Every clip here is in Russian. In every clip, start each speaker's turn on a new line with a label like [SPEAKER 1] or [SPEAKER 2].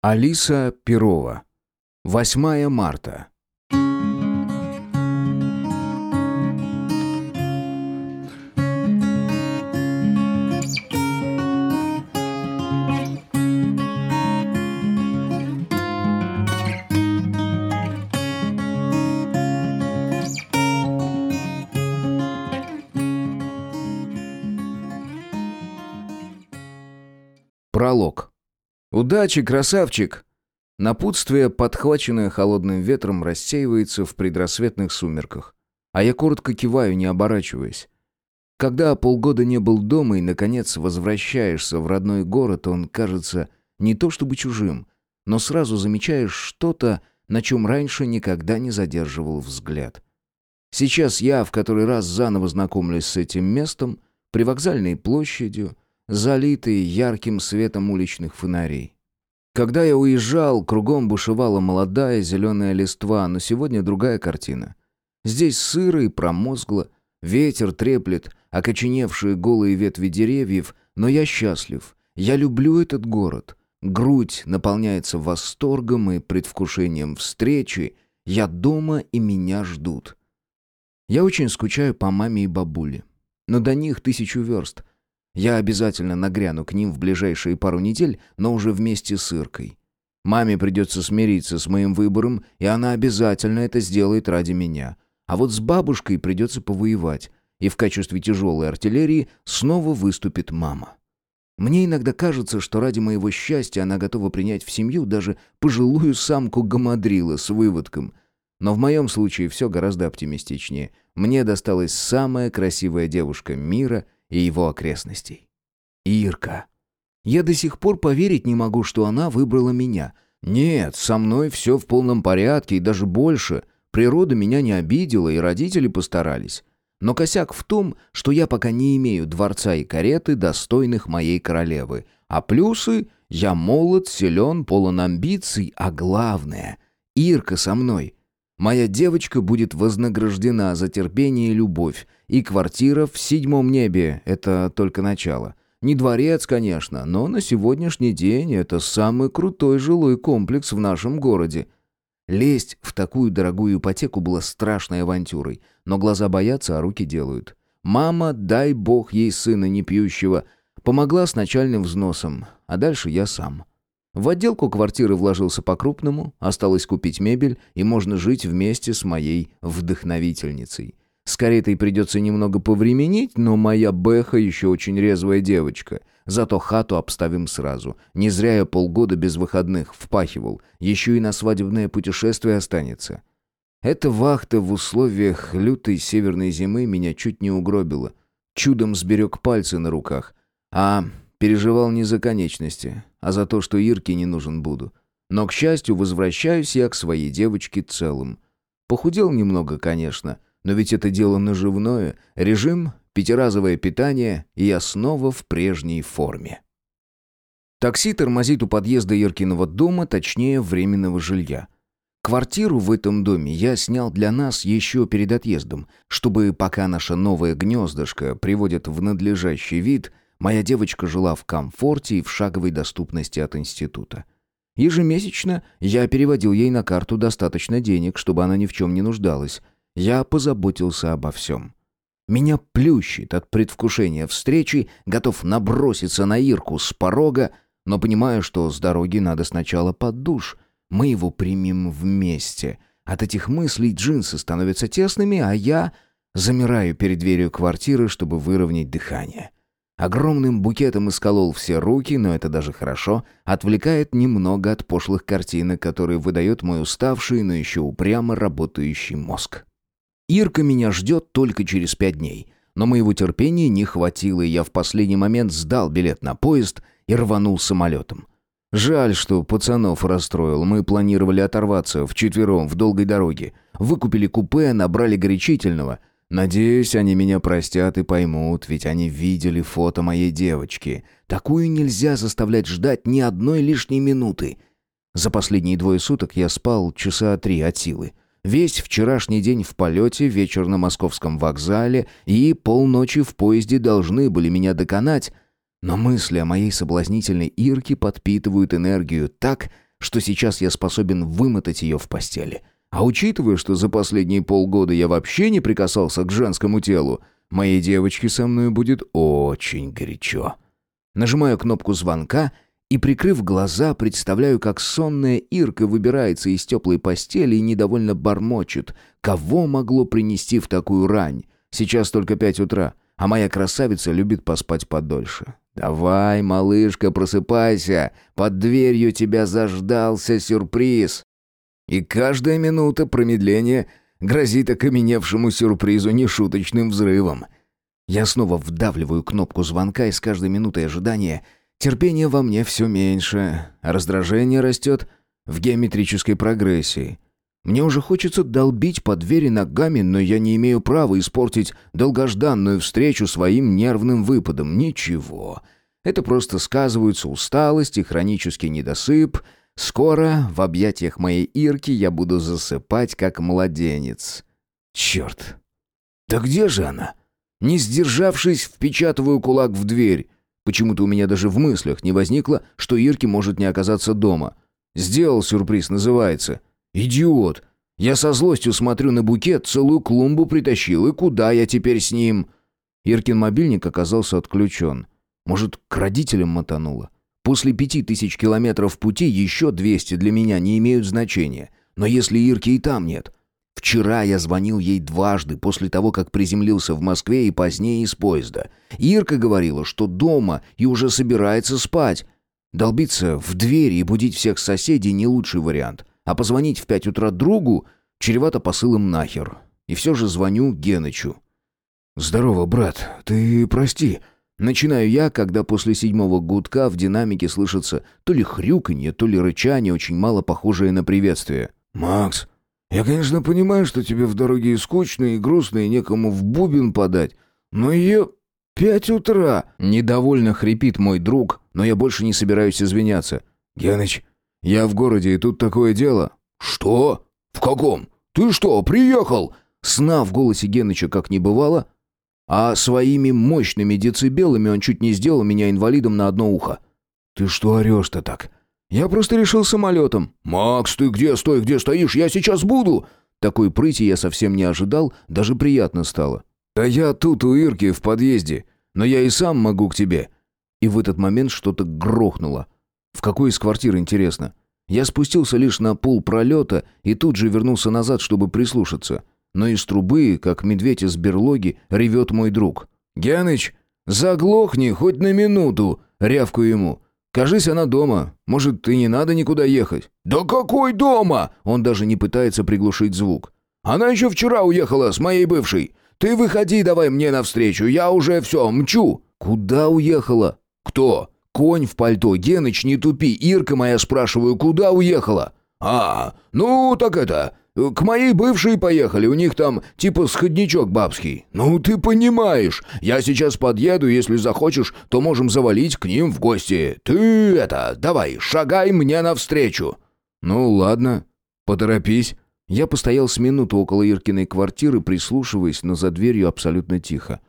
[SPEAKER 1] Алиса Перова. 8 марта. Пролог. «Удачи, красавчик!» Напутствие, подхваченное холодным ветром, рассеивается в предрассветных сумерках. А я коротко киваю, не оборачиваясь. Когда полгода не был дома и, наконец, возвращаешься в родной город, он кажется не то чтобы чужим, но сразу замечаешь что-то, на чем раньше никогда не задерживал взгляд. Сейчас я в который раз заново знакомлюсь с этим местом, привокзальной площадью, залитые ярким светом уличных фонарей. Когда я уезжал, кругом бушевала молодая зеленая листва, но сегодня другая картина. Здесь сыро и промозгло, ветер треплет окоченевшие голые ветви деревьев, но я счастлив. Я люблю этот город. Грудь наполняется восторгом и предвкушением встречи. Я дома, и меня ждут. Я очень скучаю по маме и бабуле. Но до них тысячу верст. Я обязательно нагряну к ним в ближайшие пару недель, но уже вместе с Иркой. Маме придется смириться с моим выбором, и она обязательно это сделает ради меня. А вот с бабушкой придется повоевать, и в качестве тяжелой артиллерии снова выступит мама. Мне иногда кажется, что ради моего счастья она готова принять в семью даже пожилую самку гамадрила с выводком. Но в моем случае все гораздо оптимистичнее. Мне досталась самая красивая девушка мира — и его окрестностей. Ирка. Я до сих пор поверить не могу, что она выбрала меня. Нет, со мной все в полном порядке и даже больше. Природа меня не обидела, и родители постарались. Но косяк в том, что я пока не имею дворца и кареты, достойных моей королевы. А плюсы — я молод, силен, полон амбиций, а главное — Ирка со мной. Моя девочка будет вознаграждена за терпение и любовь, и квартира в седьмом небе — это только начало. Не дворец, конечно, но на сегодняшний день это самый крутой жилой комплекс в нашем городе. Лезть в такую дорогую ипотеку было страшной авантюрой, но глаза боятся, а руки делают. Мама, дай бог ей сына не пьющего, помогла с начальным взносом, а дальше я сам. В отделку квартиры вложился по-крупному, осталось купить мебель, и можно жить вместе с моей вдохновительницей. С каретой придется немного повременить, но моя Бэха еще очень резвая девочка. Зато хату обставим сразу. Не зря я полгода без выходных впахивал. Еще и на свадебное путешествие останется. Эта вахта в условиях лютой северной зимы меня чуть не угробила. Чудом сберег пальцы на руках. А Переживал не за конечности, а за то, что Ирке не нужен буду. Но, к счастью, возвращаюсь я к своей девочке целым. Похудел немного, конечно, но ведь это дело наживное. Режим, пятиразовое питание, и я снова в прежней форме. Такси тормозит у подъезда Иркиного дома, точнее, временного жилья. Квартиру в этом доме я снял для нас еще перед отъездом, чтобы пока наше новое гнездышко приводит в надлежащий вид – Моя девочка жила в комфорте и в шаговой доступности от института. Ежемесячно я переводил ей на карту достаточно денег, чтобы она ни в чем не нуждалась. Я позаботился обо всем. Меня плющит от предвкушения встречи, готов наброситься на Ирку с порога, но понимаю, что с дороги надо сначала под душ. Мы его примем вместе. От этих мыслей джинсы становятся тесными, а я замираю перед дверью квартиры, чтобы выровнять дыхание. Огромным букетом исколол все руки, но это даже хорошо, отвлекает немного от пошлых картинок, которые выдает мой уставший, но еще упрямо работающий мозг. Ирка меня ждет только через пять дней, но моего терпения не хватило, и я в последний момент сдал билет на поезд и рванул самолетом. Жаль, что пацанов расстроил. Мы планировали оторваться вчетвером в долгой дороге. Выкупили купе, набрали горячительного — Надеюсь, они меня простят и поймут, ведь они видели фото моей девочки. Такую нельзя заставлять ждать ни одной лишней минуты. За последние двое суток я спал часа три от силы. Весь вчерашний день в полете, вечер на московском вокзале и полночи в поезде должны были меня доконать. Но мысли о моей соблазнительной Ирке подпитывают энергию так, что сейчас я способен вымотать ее в постели. А учитывая, что за последние полгода я вообще не прикасался к женскому телу, моей девочке со мной будет очень горячо. Нажимаю кнопку звонка и, прикрыв глаза, представляю, как сонная Ирка выбирается из теплой постели и недовольно бормочет. Кого могло принести в такую рань? Сейчас только пять утра, а моя красавица любит поспать подольше. «Давай, малышка, просыпайся! Под дверью тебя заждался сюрприз!» И каждая минута промедления грозит окаменевшему сюрпризу нешуточным взрывом. Я снова вдавливаю кнопку звонка, и с каждой минутой ожидания терпение во мне все меньше, а раздражение растет в геометрической прогрессии. Мне уже хочется долбить по двери ногами, но я не имею права испортить долгожданную встречу своим нервным выпадом. Ничего. Это просто сказываются усталость и хронический недосып. Скоро в объятиях моей Ирки я буду засыпать, как младенец. Черт. Да где же она? Не сдержавшись, впечатываю кулак в дверь. Почему-то у меня даже в мыслях не возникло, что Ирки может не оказаться дома. Сделал сюрприз, называется. «Идиот! Я со злостью смотрю на букет, целую клумбу притащил, и куда я теперь с ним?» Иркин мобильник оказался отключен. Может, к родителям мотануло? После пяти тысяч километров пути еще двести для меня не имеют значения. Но если Ирки и там нет... Вчера я звонил ей дважды после того, как приземлился в Москве и позднее из поезда. Ирка говорила, что дома и уже собирается спать. Долбиться в дверь и будить всех соседей не лучший вариант. А позвонить в пять утра другу чревато посылом нахер. И все же звоню Генычу. «Здорово, брат. Ты прости». Начинаю я, когда после седьмого гудка в динамике слышится то ли хрюканье, то ли рычание, очень мало похожее на приветствие. «Макс, я, конечно, понимаю, что тебе в дороге и скучно, и грустно, и некому в бубен подать, но ее... Пять утра!» Недовольно хрипит мой друг, но я больше не собираюсь извиняться. «Геныч, «Я в городе, и тут такое дело». «Что? В каком? Ты что, приехал?» Сна в голосе Геныча как не бывало, а своими мощными децибелами он чуть не сделал меня инвалидом на одно ухо. «Ты что орешь-то так?» «Я просто решил самолетом». «Макс, ты где? Стой, где стоишь? Я сейчас буду!» Такой прыти я совсем не ожидал, даже приятно стало. «Да я тут у Ирки в подъезде, но я и сам могу к тебе». И в этот момент что-то грохнуло. В какой из квартир, интересно? Я спустился лишь на пол пролета и тут же вернулся назад, чтобы прислушаться. Но из трубы, как медведь из берлоги, ревет мой друг. «Геныч, заглохни хоть на минуту!» — рявкаю ему. «Кажись, она дома. Может, и не надо никуда ехать?» «Да какой дома?» Он даже не пытается приглушить звук. «Она еще вчера уехала с моей бывшей. Ты выходи давай мне навстречу, я уже все, мчу». «Куда уехала?» «Кто?» Конь в пальто, Геныч, не тупи, Ирка моя, спрашиваю, куда уехала? А, ну так это, к моей бывшей поехали, у них там типа сходничок бабский. Ну ты понимаешь, я сейчас подъеду, если захочешь, то можем завалить к ним в гости. Ты это, давай, шагай мне навстречу. Ну ладно, поторопись. Я постоял с минуту около Иркиной квартиры, прислушиваясь, но за дверью абсолютно тихо.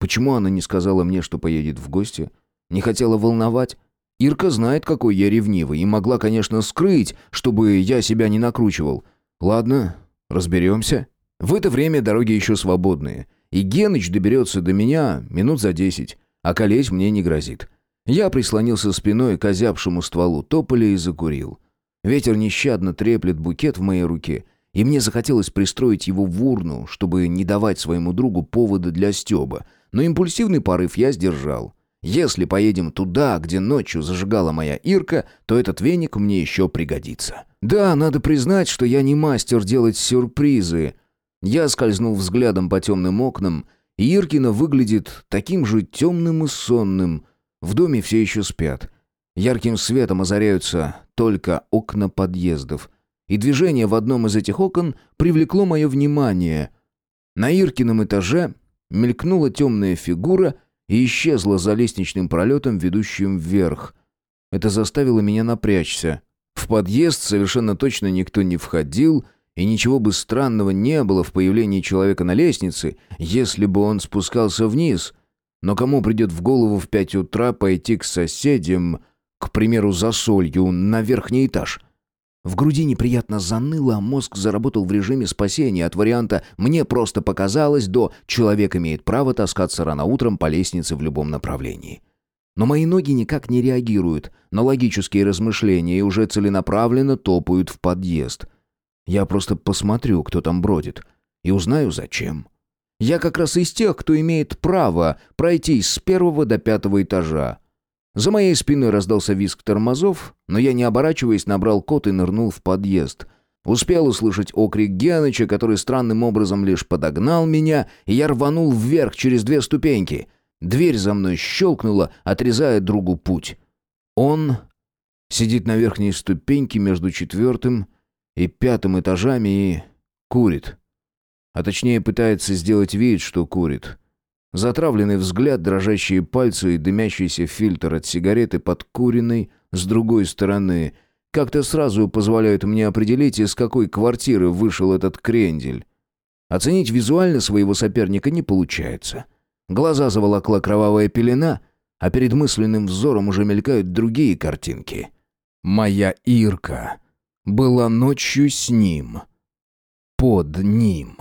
[SPEAKER 1] Почему она не сказала мне, что поедет в гости? — не хотела волновать. Ирка знает, какой я ревнивый, и могла, конечно, скрыть, чтобы я себя не накручивал. Ладно, разберемся. В это время дороги еще свободные, и Геныч доберется до меня минут за десять, а колеть мне не грозит. Я прислонился спиной к озябшему стволу тополя и закурил. Ветер нещадно треплет букет в моей руке, и мне захотелось пристроить его в урну, чтобы не давать своему другу повода для стеба, но импульсивный порыв я сдержал. Если поедем туда, где ночью зажигала моя Ирка, то этот веник мне еще пригодится. Да, надо признать, что я не мастер делать сюрпризы. Я скользнул взглядом по темным окнам, и Иркина выглядит таким же темным и сонным. В доме все еще спят. Ярким светом озаряются только окна подъездов. И движение в одном из этих окон привлекло мое внимание. На Иркином этаже мелькнула темная фигура — и исчезла за лестничным пролетом, ведущим вверх. Это заставило меня напрячься. В подъезд совершенно точно никто не входил, и ничего бы странного не было в появлении человека на лестнице, если бы он спускался вниз. Но кому придет в голову в пять утра пойти к соседям, к примеру, за солью, на верхний этаж? В груди неприятно заныло, а мозг заработал в режиме спасения от варианта «мне просто показалось» до «человек имеет право таскаться рано утром по лестнице в любом направлении». Но мои ноги никак не реагируют на логические размышления и уже целенаправленно топают в подъезд. Я просто посмотрю, кто там бродит, и узнаю, зачем. Я как раз из тех, кто имеет право пройти с первого до пятого этажа. За моей спиной раздался визг тормозов, но я, не оборачиваясь, набрал код и нырнул в подъезд. Успел услышать окрик Геныча, который странным образом лишь подогнал меня, и я рванул вверх через две ступеньки. Дверь за мной щелкнула, отрезая другу путь. Он сидит на верхней ступеньке между четвертым и пятым этажами и курит. А точнее пытается сделать вид, что курит. Затравленный взгляд, дрожащие пальцы и дымящийся фильтр от сигареты под куриной с другой стороны как-то сразу позволяют мне определить, из какой квартиры вышел этот крендель. Оценить визуально своего соперника не получается. Глаза заволокла кровавая пелена, а перед мысленным взором уже мелькают другие картинки. Моя Ирка была ночью с ним. Под ним.